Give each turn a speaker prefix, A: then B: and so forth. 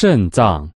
A: 肾脏。